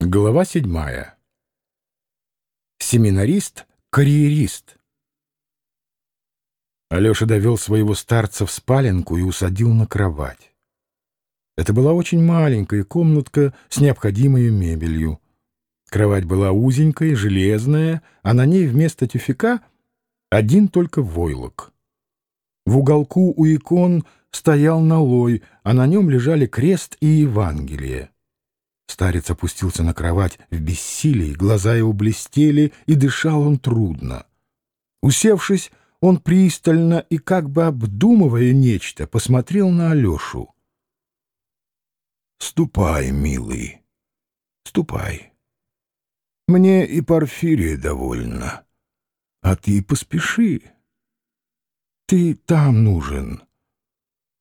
Глава седьмая. Семинарист-карьерист. Алеша довел своего старца в спаленку и усадил на кровать. Это была очень маленькая комнатка с необходимой мебелью. Кровать была узенькая, железная, а на ней вместо тюфяка один только войлок. В уголку у икон стоял налой, а на нем лежали крест и Евангелие. Старец опустился на кровать в бессилии, глаза его блестели, и дышал он трудно. Усевшись, он пристально и как бы обдумывая нечто, посмотрел на Алешу. «Ступай, милый, ступай. Мне и Порфирия довольно, а ты поспеши. Ты там нужен.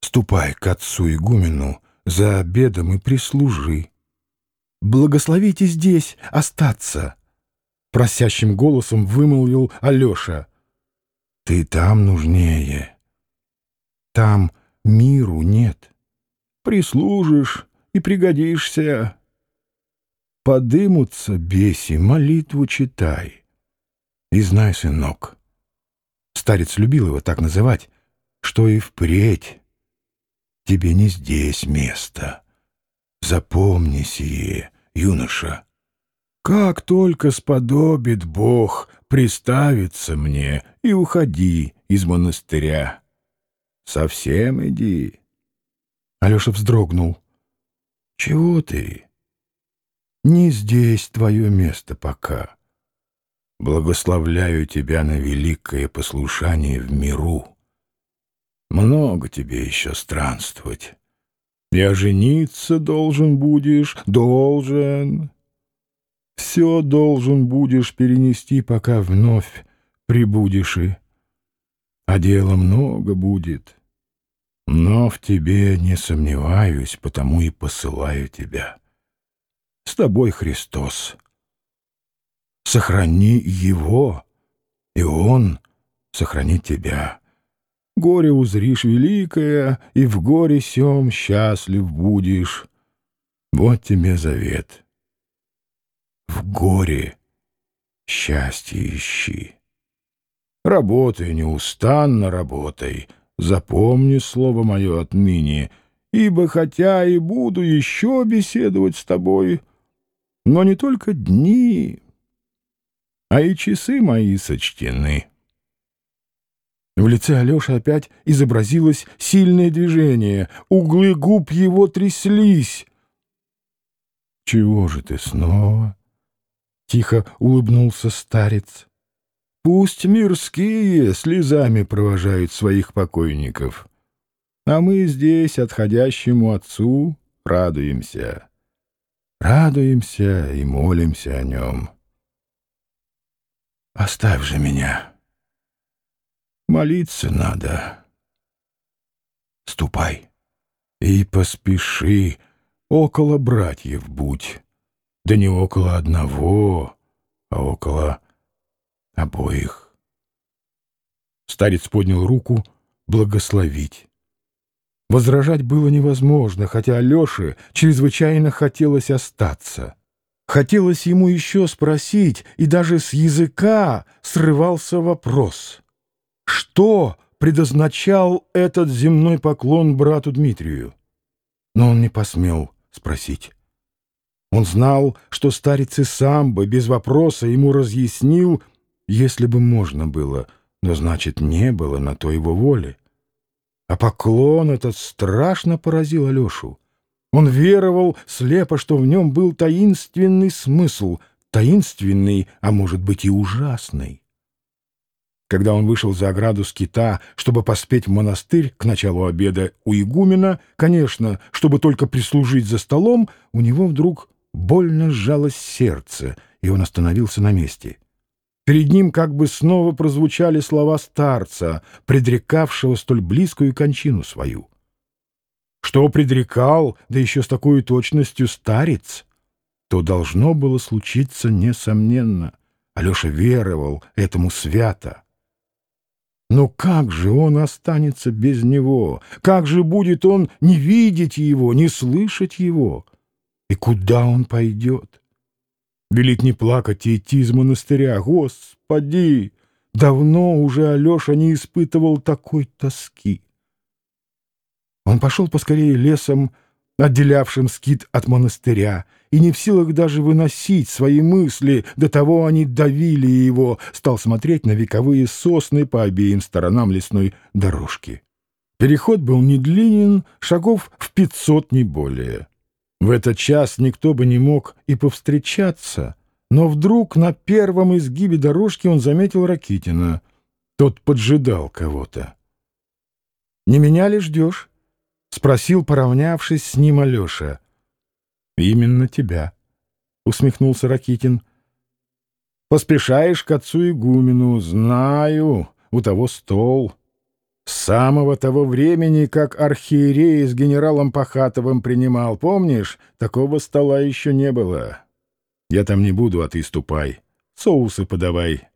Ступай к отцу игумену за обедом и прислужи. «Благословите здесь остаться!» Просящим голосом вымолвил Алеша. «Ты там нужнее. Там миру нет. Прислужишь и пригодишься. Подымутся беси, молитву читай. И знай, сынок, старец любил его так называть, что и впредь тебе не здесь место». Запомни сие, юноша. Как только сподобит Бог приставиться мне и уходи из монастыря. Совсем иди. Алеша вздрогнул. Чего ты? Не здесь твое место пока. Благословляю тебя на великое послушание в миру. Много тебе еще странствовать. Я жениться должен будешь, должен. Все должен будешь перенести, пока вновь прибудешь и... А дела много будет. Но в тебе не сомневаюсь, потому и посылаю тебя. С тобой Христос. Сохрани Его, и Он сохранит тебя. Горе узришь великое, и в горе сем счастлив будешь. Вот тебе завет. В горе счастье ищи. Работай неустанно, работай. Запомни слово мое отныне, ибо хотя и буду еще беседовать с тобой, но не только дни, а и часы мои сочтены. В лице Алеши опять изобразилось сильное движение. Углы губ его тряслись. «Чего же ты снова?» — тихо улыбнулся старец. «Пусть мирские слезами провожают своих покойников, а мы здесь отходящему отцу радуемся. Радуемся и молимся о нем. Оставь же меня». Молиться надо. Ступай и поспеши, около братьев будь. Да не около одного, а около обоих. Старец поднял руку благословить. Возражать было невозможно, хотя Алёше чрезвычайно хотелось остаться. Хотелось ему еще спросить, и даже с языка срывался вопрос — что предозначал этот земной поклон брату Дмитрию? Но он не посмел спросить. Он знал, что старец и сам бы без вопроса ему разъяснил, если бы можно было, но, значит, не было на то его воли. А поклон этот страшно поразил Алешу. Он веровал слепо, что в нем был таинственный смысл, таинственный, а может быть и ужасный. Когда он вышел за ограду скита, чтобы поспеть в монастырь к началу обеда у игумена, конечно, чтобы только прислужить за столом, у него вдруг больно сжалось сердце, и он остановился на месте. Перед ним как бы снова прозвучали слова старца, предрекавшего столь близкую кончину свою. Что предрекал, да еще с такой точностью старец, то должно было случиться несомненно. Алеша веровал этому свято. Но как же он останется без него? Как же будет он не видеть его, не слышать его? И куда он пойдет? Велит не плакать и идти из монастыря. Господи! Давно уже Алеша не испытывал такой тоски. Он пошел поскорее лесом, отделявшим скит от монастыря, и не в силах даже выносить свои мысли, до того они давили его, стал смотреть на вековые сосны по обеим сторонам лесной дорожки. Переход был не длинен, шагов в пятьсот не более. В этот час никто бы не мог и повстречаться, но вдруг на первом изгибе дорожки он заметил Ракитина. Тот поджидал кого-то. «Не меня ли ждешь?» — спросил, поравнявшись с ним Алеша. «Именно тебя», — усмехнулся Ракитин. «Поспешаешь к отцу игумену, знаю, у того стол». С самого того времени, как архиерей с генералом Пахатовым принимал, помнишь, такого стола еще не было. Я там не буду, а ты ступай. Соусы подавай.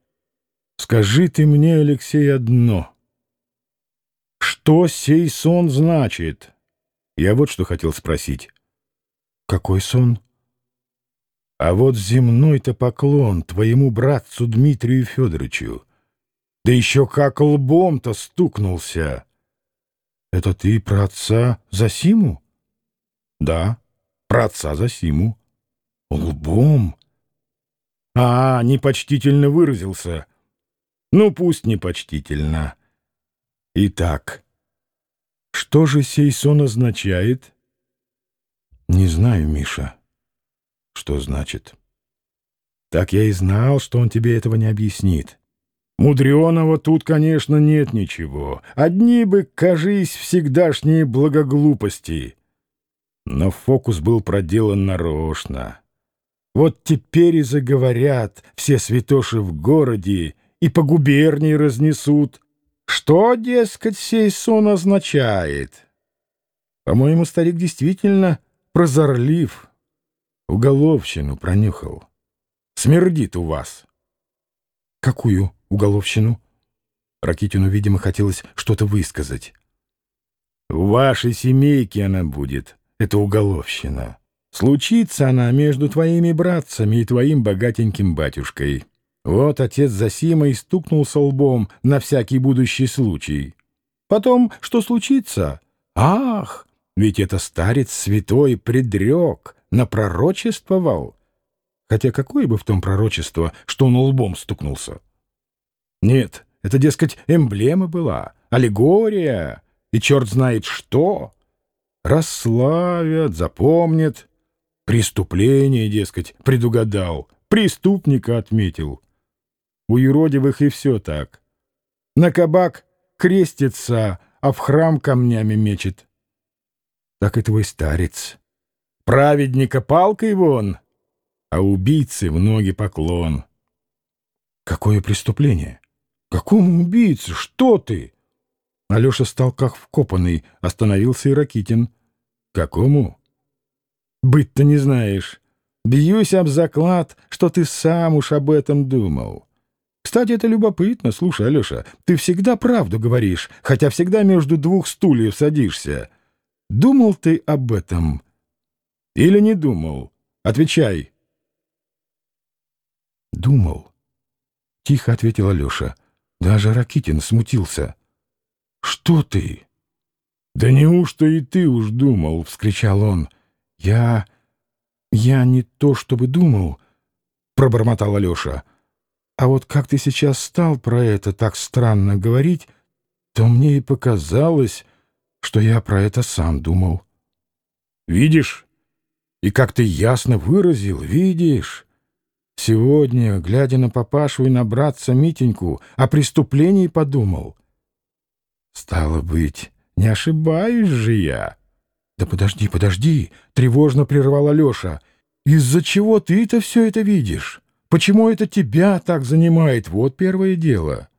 Скажи ты мне, Алексей, одно. Что сей сон значит? Я вот что хотел спросить. Какой сон? А вот земной-то поклон твоему братцу Дмитрию Федоровичу. Да еще как лбом-то стукнулся. Это ты про отца Засиму? Да, про отца Засиму. Лбом? А, непочтительно выразился. Ну, пусть непочтительно. Итак, что же сей сон означает? Не знаю, Миша. Что значит? Так я и знал, что он тебе этого не объяснит. Мудреного тут, конечно, нет ничего. Одни бы, кажись, всегдашние благоглупости. Но фокус был проделан нарочно. Вот теперь и заговорят все святоши в городе и по губернии разнесут. Что, дескать, сей сон означает? По-моему, старик действительно прозорлив. Уголовщину пронюхал. Смердит у вас. Какую? уголовщину. Ракитину, видимо, хотелось что-то высказать. «В вашей семейке она будет, это уголовщина. Случится она между твоими братцами и твоим богатеньким батюшкой. Вот отец Засима и стукнулся лбом на всякий будущий случай. Потом, что случится? Ах, ведь это старец святой предрек, напророчествовал. Хотя какое бы в том пророчество, что он лбом стукнулся? Нет, это, дескать, эмблема была, аллегория, и черт знает что. Расславят, запомнят. Преступление, дескать, предугадал, преступника отметил. У юродивых и все так. На кабак крестится, а в храм камнями мечет. Так и твой старец. Праведника палкой вон, а убийцы в ноги поклон. Какое преступление? «Какому убийце? Что ты?» Алеша стал как вкопанный, остановился и Ракитин. «Какому?» «Быть-то не знаешь. Бьюсь об заклад, что ты сам уж об этом думал. Кстати, это любопытно. Слушай, Алеша, ты всегда правду говоришь, хотя всегда между двух стульев садишься. Думал ты об этом? Или не думал? Отвечай». «Думал», — тихо ответил Алеша. Даже Ракитин смутился. «Что ты?» «Да неужто и ты уж думал?» — вскричал он. «Я... я не то чтобы думал», — пробормотал Алеша. «А вот как ты сейчас стал про это так странно говорить, то мне и показалось, что я про это сам думал». «Видишь? И как ты ясно выразил, видишь?» Сегодня, глядя на папашу и на братца Митеньку, о преступлении подумал. Стало быть, не ошибаюсь же я. Да подожди, подожди, тревожно прервал Алеша. Из-за чего ты-то все это видишь? Почему это тебя так занимает? Вот первое дело.